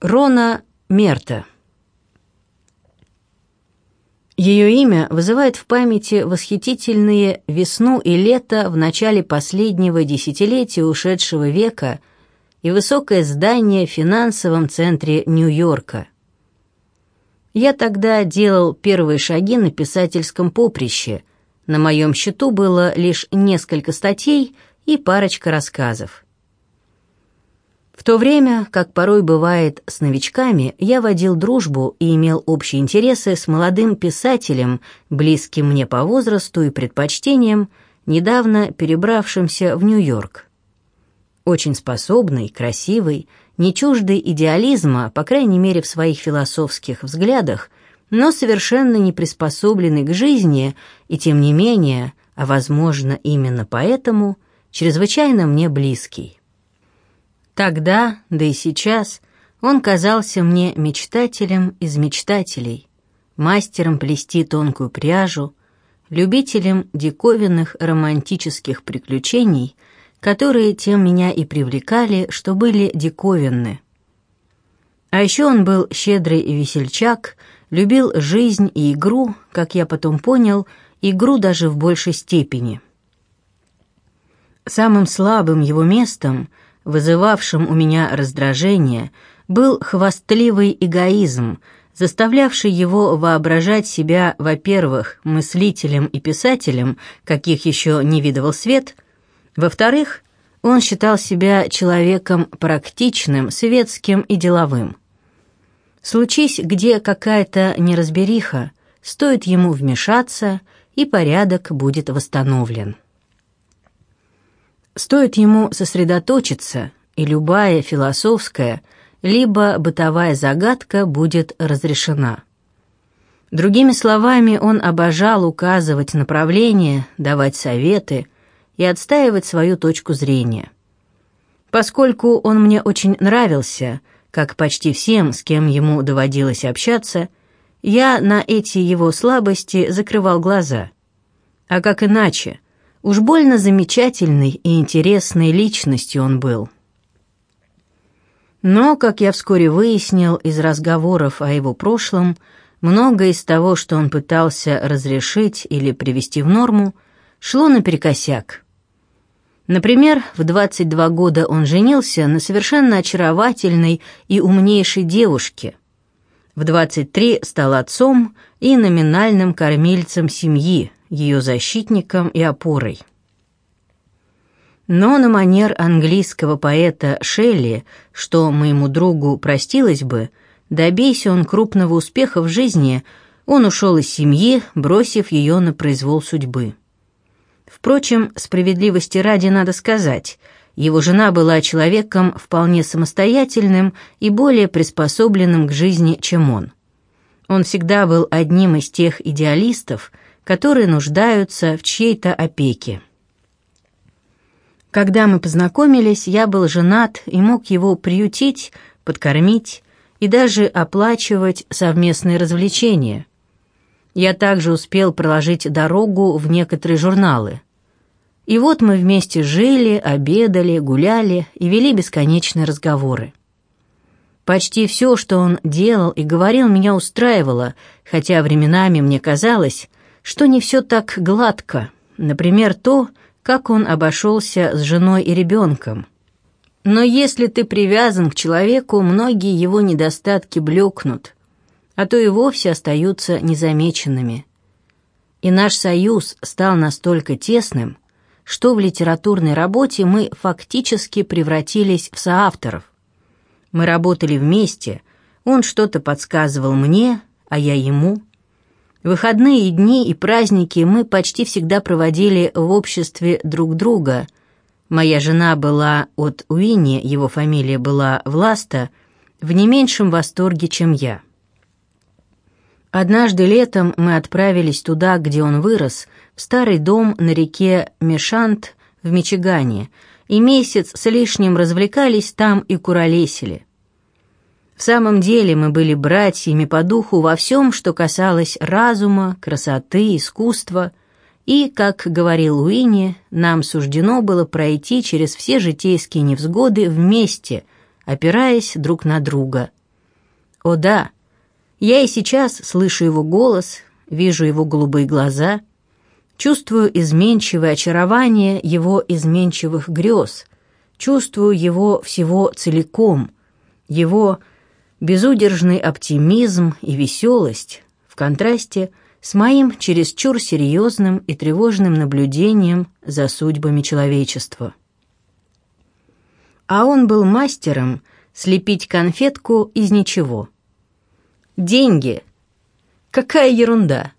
Рона Мерта. Ее имя вызывает в памяти восхитительные весну и лето в начале последнего десятилетия ушедшего века и высокое здание в финансовом центре Нью-Йорка. Я тогда делал первые шаги на писательском поприще. На моем счету было лишь несколько статей и парочка рассказов. В то время, как порой бывает с новичками, я водил дружбу и имел общие интересы с молодым писателем, близким мне по возрасту и предпочтениям, недавно перебравшимся в Нью-Йорк. Очень способный, красивый, не чуждый идеализма, по крайней мере в своих философских взглядах, но совершенно не приспособленный к жизни и, тем не менее, а возможно именно поэтому, чрезвычайно мне близкий. Тогда, да и сейчас, он казался мне мечтателем из мечтателей, мастером плести тонкую пряжу, любителем диковинных романтических приключений, которые тем меня и привлекали, что были диковинны. А еще он был щедрый и весельчак, любил жизнь и игру, как я потом понял, игру даже в большей степени. Самым слабым его местом — вызывавшим у меня раздражение, был хвастливый эгоизм, заставлявший его воображать себя, во-первых, мыслителем и писателем, каких еще не видывал свет, во-вторых, он считал себя человеком практичным, светским и деловым. Случись где какая-то неразбериха, стоит ему вмешаться, и порядок будет восстановлен. Стоит ему сосредоточиться, и любая философская, либо бытовая загадка будет разрешена. Другими словами, он обожал указывать направление, давать советы и отстаивать свою точку зрения. Поскольку он мне очень нравился, как почти всем, с кем ему доводилось общаться, я на эти его слабости закрывал глаза. А как иначе – Уж больно замечательной и интересной личностью он был. Но, как я вскоре выяснил из разговоров о его прошлом, многое из того, что он пытался разрешить или привести в норму, шло наперекосяк. Например, в 22 года он женился на совершенно очаровательной и умнейшей девушке. В 23 стал отцом и номинальным кормильцем семьи, ее защитником и опорой. Но на манер английского поэта Шелли, что моему другу простилось бы, добейся он крупного успеха в жизни, он ушел из семьи, бросив ее на произвол судьбы. Впрочем, справедливости ради надо сказать, его жена была человеком вполне самостоятельным и более приспособленным к жизни, чем он. Он всегда был одним из тех идеалистов, которые нуждаются в чьей-то опеке. Когда мы познакомились, я был женат и мог его приютить, подкормить и даже оплачивать совместные развлечения. Я также успел проложить дорогу в некоторые журналы. И вот мы вместе жили, обедали, гуляли и вели бесконечные разговоры. Почти все, что он делал и говорил, меня устраивало, хотя временами мне казалось, что не все так гладко. Например, то, как он обошелся с женой и ребенком. Но если ты привязан к человеку, многие его недостатки блекнут, а то и вовсе остаются незамеченными. И наш союз стал настолько тесным, что в литературной работе мы фактически превратились в соавторов. Мы работали вместе, он что-то подсказывал мне, а я ему – Выходные дни и праздники мы почти всегда проводили в обществе друг друга. Моя жена была от Уинни, его фамилия была Власта, в не меньшем восторге, чем я. Однажды летом мы отправились туда, где он вырос, в старый дом на реке Мешант в Мичигане, и месяц с лишним развлекались там и куролесили. В самом деле мы были братьями по духу во всем, что касалось разума, красоты, искусства, и, как говорил Уинни, нам суждено было пройти через все житейские невзгоды вместе, опираясь друг на друга. О да, я и сейчас слышу его голос, вижу его голубые глаза, чувствую изменчивое очарование его изменчивых грез, чувствую его всего целиком, его безудержный оптимизм и веселость в контрасте с моим чересчур серьезным и тревожным наблюдением за судьбами человечества. А он был мастером слепить конфетку из ничего. Деньги. Какая ерунда.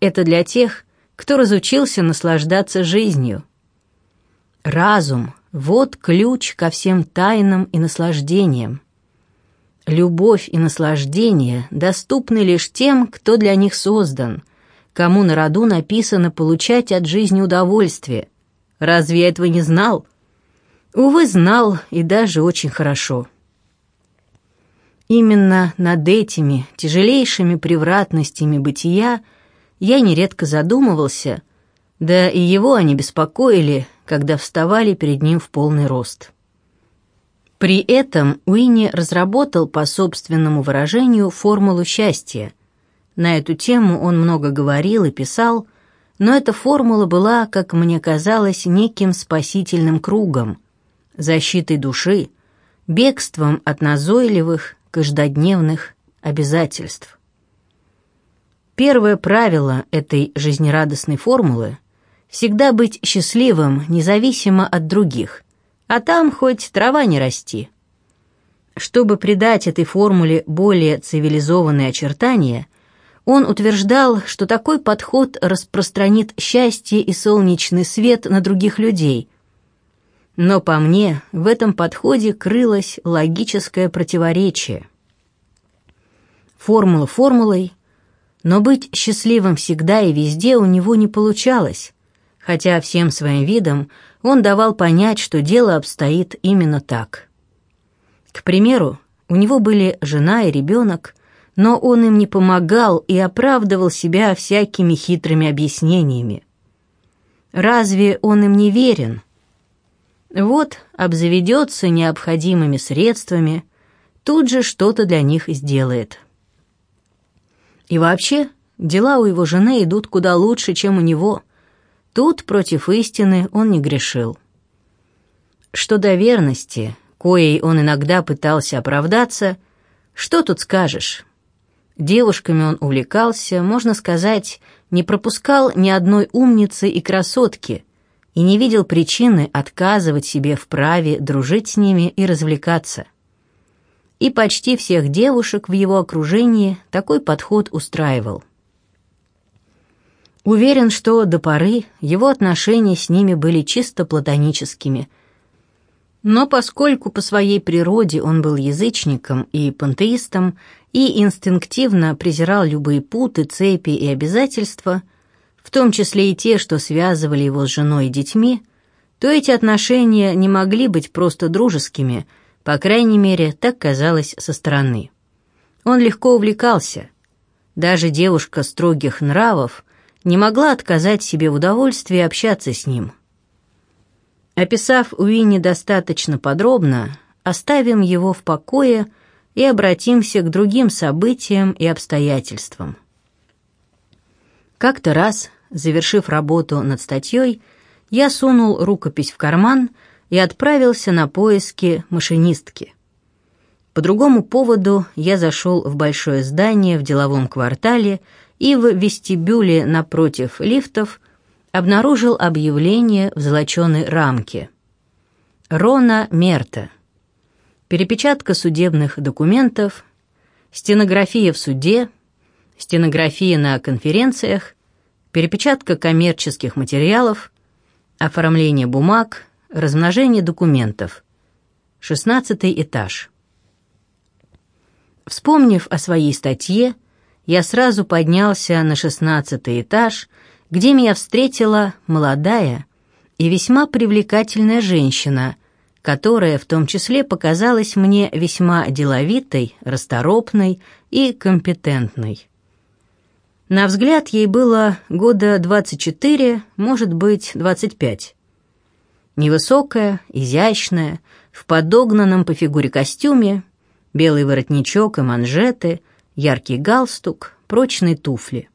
Это для тех, кто разучился наслаждаться жизнью. Разум — вот ключ ко всем тайнам и наслаждениям. Любовь и наслаждение доступны лишь тем, кто для них создан, кому на роду написано получать от жизни удовольствие. Разве я этого не знал? Увы, знал, и даже очень хорошо. Именно над этими тяжелейшими превратностями бытия я нередко задумывался, да и его они беспокоили, когда вставали перед ним в полный рост. При этом Уинни разработал по собственному выражению формулу счастья. На эту тему он много говорил и писал, но эта формула была, как мне казалось, неким спасительным кругом, защитой души, бегством от назойливых, каждодневных обязательств. Первое правило этой жизнерадостной формулы — всегда быть счастливым, независимо от других, а там хоть трава не расти. Чтобы придать этой формуле более цивилизованные очертания, он утверждал, что такой подход распространит счастье и солнечный свет на других людей. Но по мне, в этом подходе крылось логическое противоречие. Формула формулой, но быть счастливым всегда и везде у него не получалось, хотя всем своим видом он давал понять, что дело обстоит именно так. К примеру, у него были жена и ребенок, но он им не помогал и оправдывал себя всякими хитрыми объяснениями. Разве он им не верен? Вот обзаведется необходимыми средствами, тут же что-то для них сделает. И вообще, дела у его жены идут куда лучше, чем у него – Тут против истины он не грешил. Что до верности, коей он иногда пытался оправдаться, что тут скажешь? Девушками он увлекался, можно сказать, не пропускал ни одной умницы и красотки и не видел причины отказывать себе в праве дружить с ними и развлекаться. И почти всех девушек в его окружении такой подход устраивал. Уверен, что до поры его отношения с ними были чисто платоническими. Но поскольку по своей природе он был язычником и пантеистом и инстинктивно презирал любые путы, цепи и обязательства, в том числе и те, что связывали его с женой и детьми, то эти отношения не могли быть просто дружескими, по крайней мере, так казалось со стороны. Он легко увлекался. Даже девушка строгих нравов – не могла отказать себе в удовольствии общаться с ним. Описав Уинни достаточно подробно, оставим его в покое и обратимся к другим событиям и обстоятельствам. Как-то раз, завершив работу над статьей, я сунул рукопись в карман и отправился на поиски машинистки. По другому поводу я зашел в большое здание в деловом квартале и в вестибюле напротив лифтов обнаружил объявление в золоченой рамке. Рона Мерта. Перепечатка судебных документов, стенография в суде, стенография на конференциях, перепечатка коммерческих материалов, оформление бумаг, размножение документов. Шестнадцатый этаж. Вспомнив о своей статье, я сразу поднялся на шестнадцатый этаж, где меня встретила молодая и весьма привлекательная женщина, которая в том числе показалась мне весьма деловитой, расторопной и компетентной. На взгляд ей было года 24, может быть, 25. Невысокая, изящная, в подогнанном по фигуре костюме, Белый воротничок и манжеты, яркий галстук, прочные туфли.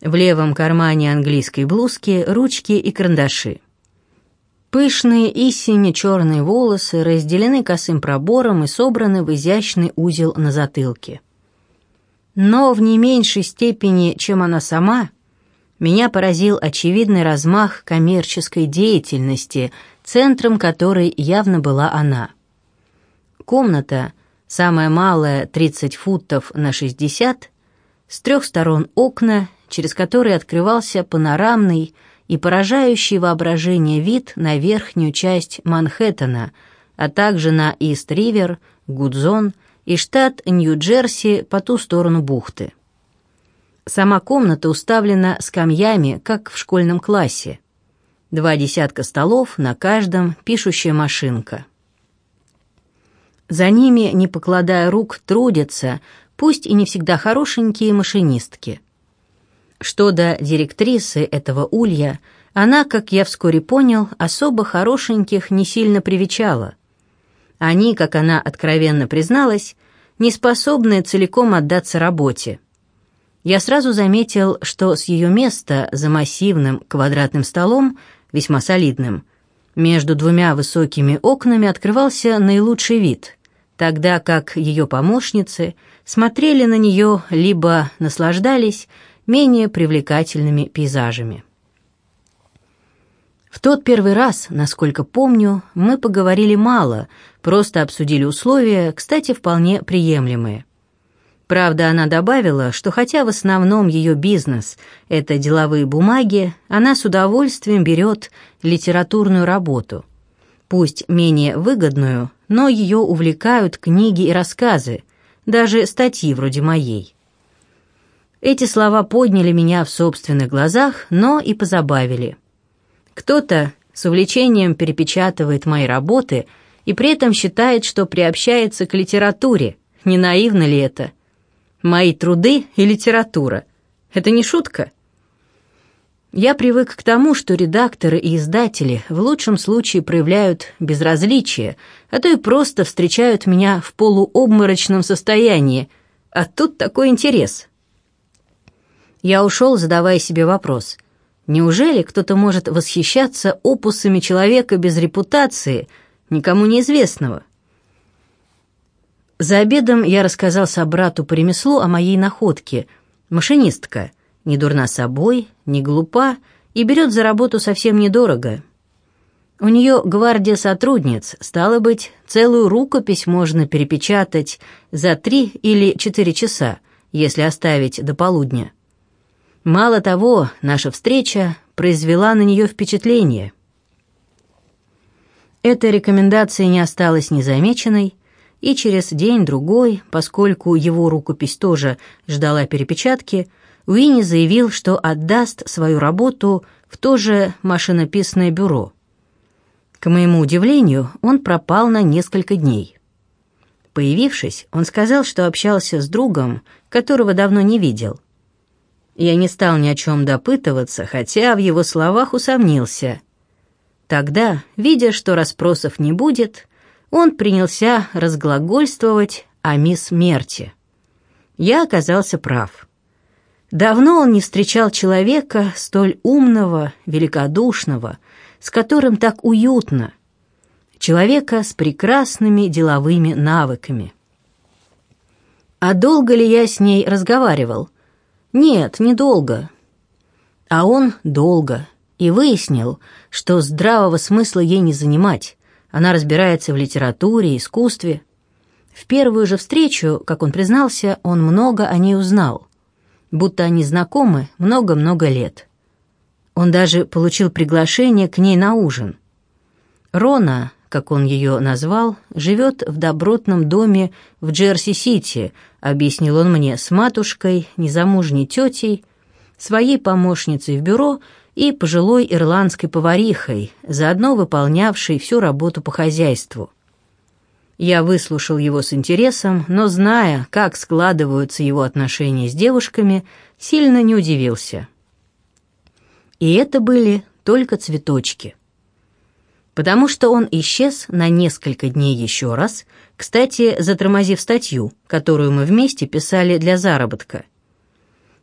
В левом кармане английской блузки ручки и карандаши. Пышные и сине-черные волосы разделены косым пробором и собраны в изящный узел на затылке. Но в не меньшей степени, чем она сама, меня поразил очевидный размах коммерческой деятельности, центром которой явно была она. Комната, самая малая 30 футов на 60, с трех сторон окна, через которые открывался панорамный, и поражающий воображение вид на верхнюю часть Манхэттена, а также на Ист-Ривер, Гудзон и штат Нью-Джерси по ту сторону бухты. Сама комната уставлена скамьями, как в школьном классе. Два десятка столов, на каждом пишущая машинка. За ними, не покладая рук, трудятся, пусть и не всегда хорошенькие машинистки – что до директрисы этого улья, она, как я вскоре понял, особо хорошеньких не сильно привечала. Они, как она откровенно призналась, не способны целиком отдаться работе. Я сразу заметил, что с ее места за массивным квадратным столом, весьма солидным, между двумя высокими окнами открывался наилучший вид, тогда как ее помощницы смотрели на нее либо наслаждались, менее привлекательными пейзажами. В тот первый раз, насколько помню, мы поговорили мало, просто обсудили условия, кстати, вполне приемлемые. Правда, она добавила, что хотя в основном ее бизнес – это деловые бумаги, она с удовольствием берет литературную работу. Пусть менее выгодную, но ее увлекают книги и рассказы, даже статьи вроде моей. Эти слова подняли меня в собственных глазах, но и позабавили. Кто-то с увлечением перепечатывает мои работы и при этом считает, что приобщается к литературе. Не наивно ли это? Мои труды и литература. Это не шутка? Я привык к тому, что редакторы и издатели в лучшем случае проявляют безразличие, а то и просто встречают меня в полуобморочном состоянии, а тут такой интерес. Я ушел, задавая себе вопрос. Неужели кто-то может восхищаться опусами человека без репутации, никому неизвестного? За обедом я рассказал собрату по ремеслу о моей находке. Машинистка. Не дурна собой, не глупа и берет за работу совсем недорого. У нее гвардия сотрудниц, стало быть, целую рукопись можно перепечатать за три или четыре часа, если оставить до полудня. Мало того, наша встреча произвела на нее впечатление. Эта рекомендация не осталась незамеченной, и через день-другой, поскольку его рукопись тоже ждала перепечатки, Уинни заявил, что отдаст свою работу в то же машинописное бюро. К моему удивлению, он пропал на несколько дней. Появившись, он сказал, что общался с другом, которого давно не видел – я не стал ни о чем допытываться, хотя в его словах усомнился. Тогда, видя, что расспросов не будет, он принялся разглагольствовать о мисс Мерти. Я оказался прав. Давно он не встречал человека столь умного, великодушного, с которым так уютно, человека с прекрасными деловыми навыками. А долго ли я с ней разговаривал? Нет, недолго. А он долго. И выяснил, что здравого смысла ей не занимать. Она разбирается в литературе, искусстве. В первую же встречу, как он признался, он много о ней узнал. Будто они знакомы много-много лет. Он даже получил приглашение к ней на ужин. Рона, как он ее назвал, живет в добротном доме в Джерси-Сити, объяснил он мне, с матушкой, незамужней тетей, своей помощницей в бюро и пожилой ирландской поварихой, заодно выполнявшей всю работу по хозяйству. Я выслушал его с интересом, но, зная, как складываются его отношения с девушками, сильно не удивился. И это были только цветочки. потому что он исчез на несколько дней еще раз, кстати, затормозив статью, которую мы вместе писали для заработка.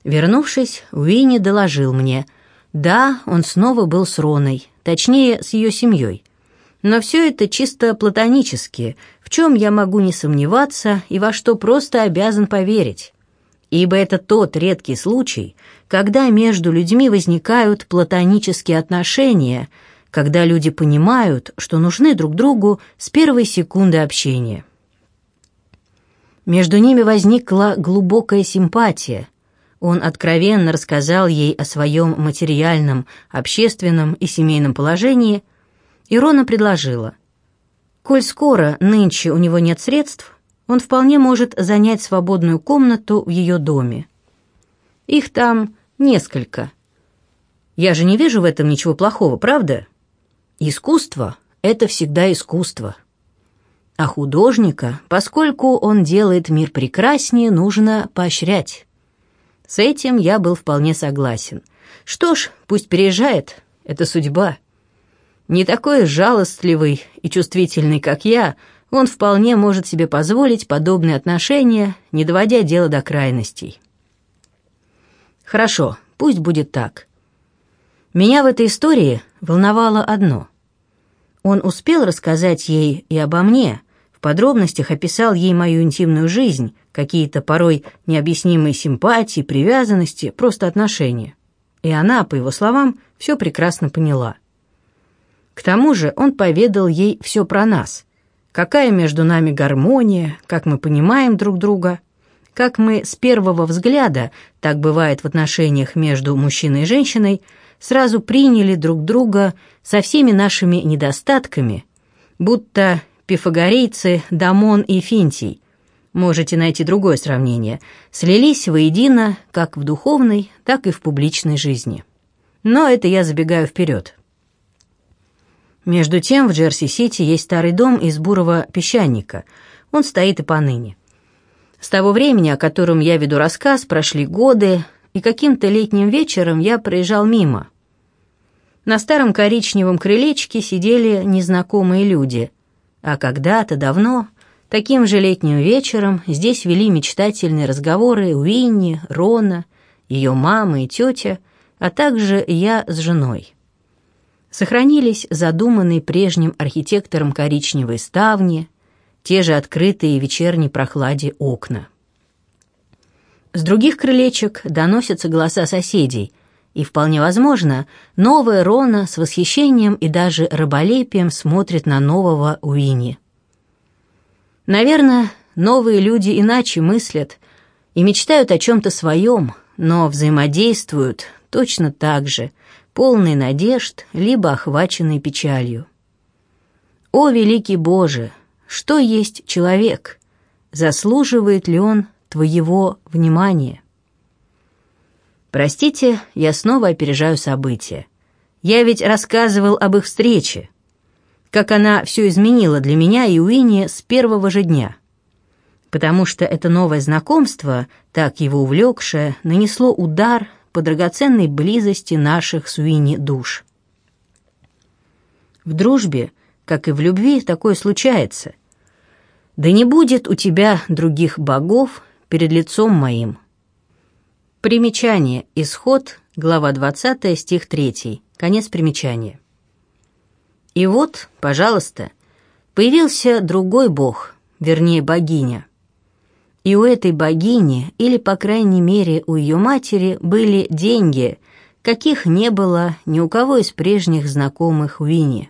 Вернувшись, Уинни доложил мне, да, он снова был с Роной, точнее, с ее семьей. Но все это чисто платонически, в чем я могу не сомневаться и во что просто обязан поверить. Ибо это тот редкий случай, когда между людьми возникают платонические отношения, когда люди понимают, что нужны друг другу с первой секунды общения. Между ними возникла глубокая симпатия. Он откровенно рассказал ей о своем материальном, общественном и семейном положении, и Рона предложила. «Коль скоро нынче у него нет средств, он вполне может занять свободную комнату в ее доме. Их там несколько. Я же не вижу в этом ничего плохого, правда? Искусство — это всегда искусство. А художника, поскольку он делает мир прекраснее, нужно поощрять. С этим я был вполне согласен. Что ж, пусть переезжает, это судьба. Не такой жалостливый и чувствительный, как я — он вполне может себе позволить подобные отношения, не доводя дело до крайностей. Хорошо, пусть будет так. Меня в этой истории волновало одно. Он успел рассказать ей и обо мне, в подробностях описал ей мою интимную жизнь, какие-то порой необъяснимые симпатии, привязанности, просто отношения. И она, по его словам, все прекрасно поняла. К тому же он поведал ей все про нас, какая между нами гармония, как мы понимаем друг друга, как мы с первого взгляда, так бывает в отношениях между мужчиной и женщиной, сразу приняли друг друга со всеми нашими недостатками, будто пифагорейцы Дамон и Финтий, можете найти другое сравнение, слились воедино как в духовной, так и в публичной жизни. Но это я забегаю вперед. Между тем в Джерси-Сити есть старый дом из бурого песчаника. Он стоит и поныне. С того времени, о котором я веду рассказ, прошли годы, и каким-то летним вечером я проезжал мимо. На старом коричневом крылечке сидели незнакомые люди, а когда-то давно, таким же летним вечером, здесь вели мечтательные разговоры Уинни, Рона, ее мама и тетя, а также я с женой. Сохранились задуманные прежним архитектором коричневые ставни, те же открытые вечерней прохладе окна. С других крылечек доносятся голоса соседей, и, вполне возможно, новая Рона с восхищением и даже раболепием смотрит на нового Уинни. Наверное, новые люди иначе мыслят и мечтают о чем-то своем, но взаимодействуют точно так же, полный надежд, либо охваченный печалью. О, великий Боже, что есть человек? Заслуживает ли он твоего внимания? Простите, я снова опережаю события. Я ведь рассказывал об их встрече, как она все изменила для меня и Уинни с первого же дня. Потому что это новое знакомство, так его увлекшее, нанесло удар по драгоценной близости наших с Уинни душ. В дружбе, как и в любви, такое случается. Да не будет у тебя других богов перед лицом моим. Примечание. Исход, глава 20, стих 3. Конец примечания. И вот, пожалуйста, появился другой бог, вернее богиня, и у этой богини, или, по крайней мере, у ее матери, были деньги, каких не было ни у кого из прежних знакомых Уинни.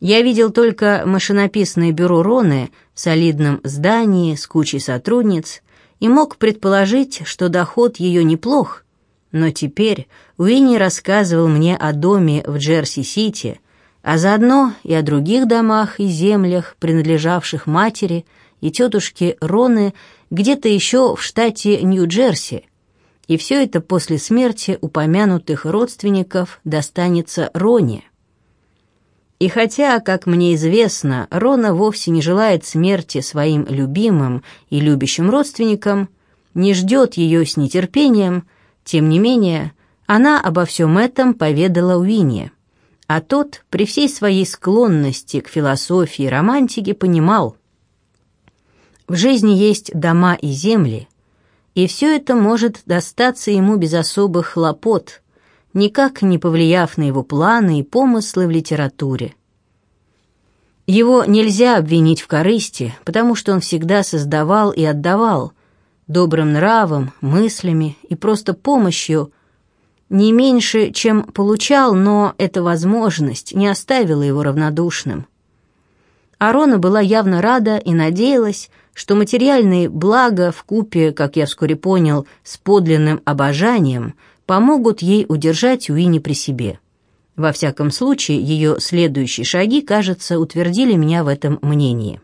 Я видел только машинописное бюро Роны в солидном здании с кучей сотрудниц и мог предположить, что доход ее неплох, но теперь Уинни рассказывал мне о доме в Джерси-Сити, а заодно и о других домах и землях, принадлежавших матери – и тетушки Роны где-то еще в штате Нью-Джерси, и все это после смерти упомянутых родственников достанется Роне. И хотя, как мне известно, Рона вовсе не желает смерти своим любимым и любящим родственникам, не ждет ее с нетерпением, тем не менее, она обо всем этом поведала Уинне, А тот, при всей своей склонности к философии и романтике, понимал, в жизни есть дома и земли, и все это может достаться ему без особых хлопот, никак не повлияв на его планы и помыслы в литературе. Его нельзя обвинить в корысти, потому что он всегда создавал и отдавал, добрым нравом, мыслями и просто помощью, не меньше, чем получал, но эта возможность не оставила его равнодушным. Арона была явно рада и надеялась, что материальные блага в купе, как я вскоре понял, с подлинным обожанием помогут ей удержать Уинни при себе. Во всяком случае, ее следующие шаги, кажется, утвердили меня в этом мнении.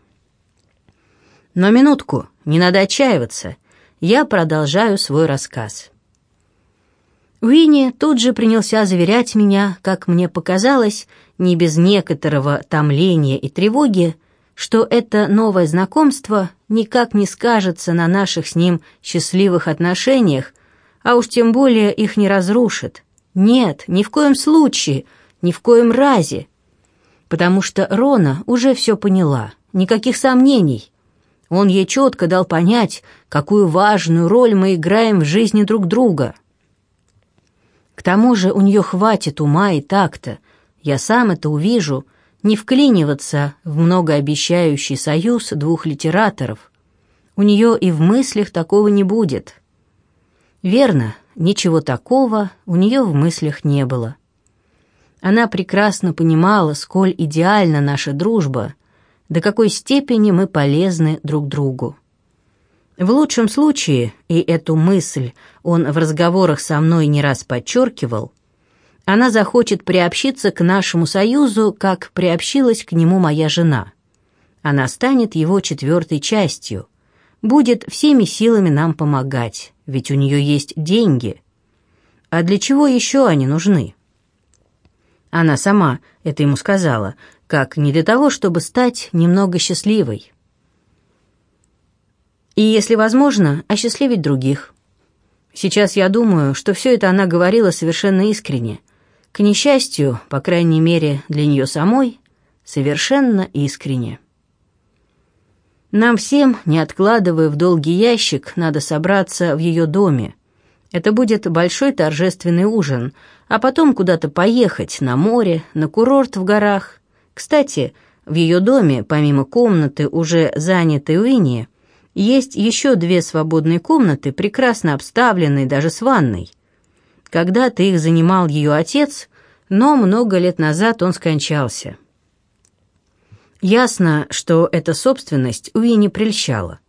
Но минутку, не надо отчаиваться. Я продолжаю свой рассказ. Уинни тут же принялся заверять меня, как мне показалось, не без некоторого томления и тревоги, что это новое знакомство никак не скажется на наших с ним счастливых отношениях, а уж тем более их не разрушит. Нет, ни в коем случае, ни в коем разе. Потому что Рона уже все поняла, никаких сомнений. Он ей четко дал понять, какую важную роль мы играем в жизни друг друга. К тому же у нее хватит ума и такта, я сам это увижу — не вклиниваться в многообещающий союз двух литераторов. У нее и в мыслях такого не будет. Верно, ничего такого у нее в мыслях не было. Она прекрасно понимала, сколь идеальна наша дружба, до какой степени мы полезны друг другу. В лучшем случае, и эту мысль он в разговорах со мной не раз подчеркивал, она захочет приобщиться к нашему союзу, как приобщилась к нему моя жена. Она станет его четвертой частью, будет всеми силами нам помогать, ведь у нее есть деньги. А для чего еще они нужны? Она сама это ему сказала, как не для того, чтобы стать немного счастливой. И, если возможно, осчастливить других. Сейчас я думаю, что все это она говорила совершенно искренне – к несчастью, по крайней мере для нее самой, совершенно искренне. Нам всем, не откладывая в долгий ящик, надо собраться в ее доме. Это будет большой торжественный ужин, а потом куда-то поехать, на море, на курорт в горах. Кстати, в ее доме, помимо комнаты, уже занятой Уинни, есть еще две свободные комнаты, прекрасно обставленные даже с ванной. Когда-то их занимал ее отец, но много лет назад он скончался. Ясно, что эта собственность Уи не прельщала.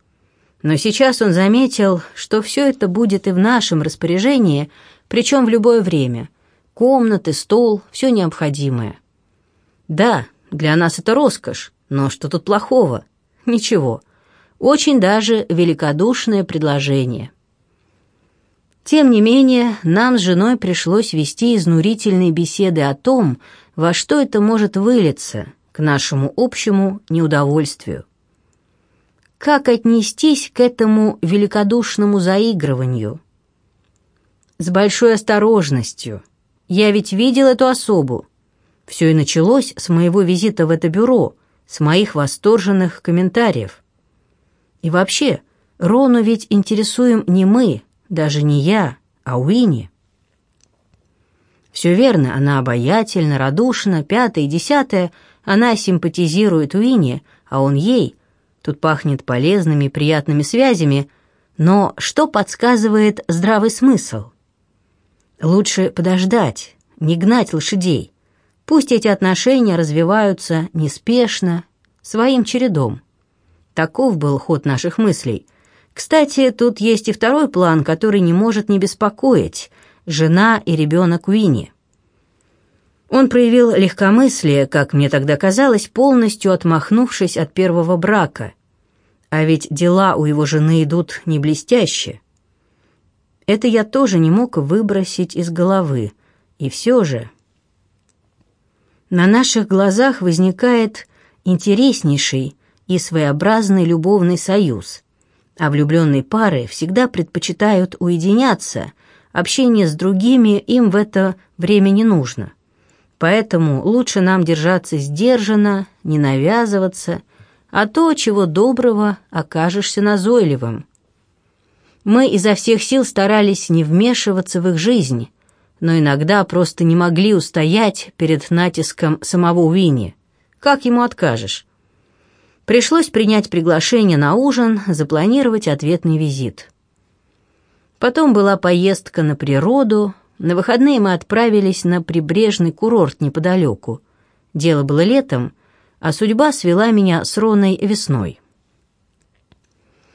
Но сейчас он заметил, что все это будет и в нашем распоряжении, причем в любое время. Комнаты, стол, все необходимое. Да, для нас это роскошь, но что тут плохого? Ничего. Очень даже великодушное предложение. Тем не менее, нам с женой пришлось вести изнурительные беседы о том, во что это может вылиться к нашему общему неудовольствию. Как отнестись к этому великодушному заигрыванию? С большой осторожностью. Я ведь видел эту особу. Все и началось с моего визита в это бюро, с моих восторженных комментариев. И вообще, Рону ведь интересуем не мы, даже не я, а Уинни. Все верно, она обаятельна, радушна, пятая и десятая, она симпатизирует Уинни, а он ей. Тут пахнет полезными приятными связями, но что подсказывает здравый смысл? Лучше подождать, не гнать лошадей. Пусть эти отношения развиваются неспешно, своим чередом. Таков был ход наших мыслей. Кстати, тут есть и второй план, который не может не беспокоить – жена и ребенок Уинни. Он проявил легкомыслие, как мне тогда казалось, полностью отмахнувшись от первого брака. А ведь дела у его жены идут не блестяще. Это я тоже не мог выбросить из головы. И все же... На наших глазах возникает интереснейший и своеобразный любовный союз, а влюбленные пары всегда предпочитают уединяться, общение с другими им в это время не нужно. Поэтому лучше нам держаться сдержанно, не навязываться, а то, чего доброго, окажешься назойливым. Мы изо всех сил старались не вмешиваться в их жизнь, но иногда просто не могли устоять перед натиском самого Уинни. Как ему откажешь? Пришлось принять приглашение на ужин, запланировать ответный визит. Потом была поездка на природу, на выходные мы отправились на прибрежный курорт неподалеку. Дело было летом, а судьба свела меня с Роной весной.